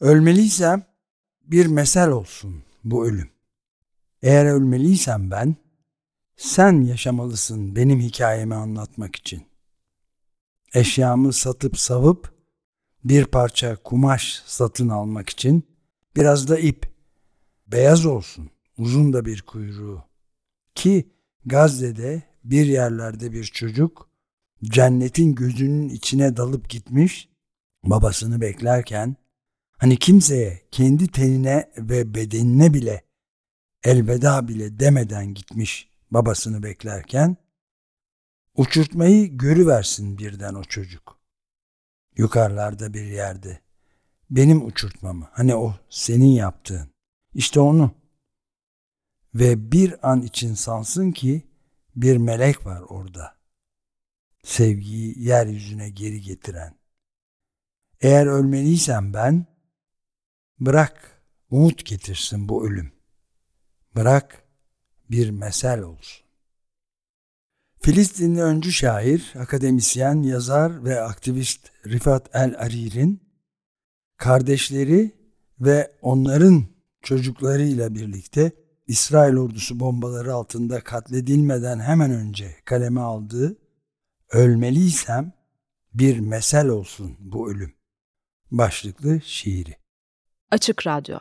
Ölmeliysem bir mesel olsun bu ölüm. Eğer ölmeliysem ben, sen yaşamalısın benim hikayemi anlatmak için. Eşyamı satıp savup bir parça kumaş satın almak için biraz da ip. Beyaz olsun, uzun da bir kuyruğu. Ki Gazze'de bir yerlerde bir çocuk cennetin gözünün içine dalıp gitmiş, babasını beklerken hani kimseye kendi tenine ve bedenine bile elveda bile demeden gitmiş babasını beklerken uçurtmayı görüversin birden o çocuk. Yukarılarda bir yerde. Benim uçurtmamı. Hani o senin yaptığın. İşte onu. Ve bir an için sansın ki bir melek var orada. Sevgiyi yeryüzüne geri getiren. Eğer ölmeliysem ben, bırak umut getirsin bu ölüm. Bırak bir mesel olsun. Filistinli öncü şair, akademisyen, yazar ve aktivist Rifat El-Arir'in kardeşleri ve onların çocuklarıyla birlikte İsrail ordusu bombaları altında katledilmeden hemen önce kaleme aldığı Ölmeliysem bir mesel olsun bu ölüm başlıklı şiiri. Açık Radyo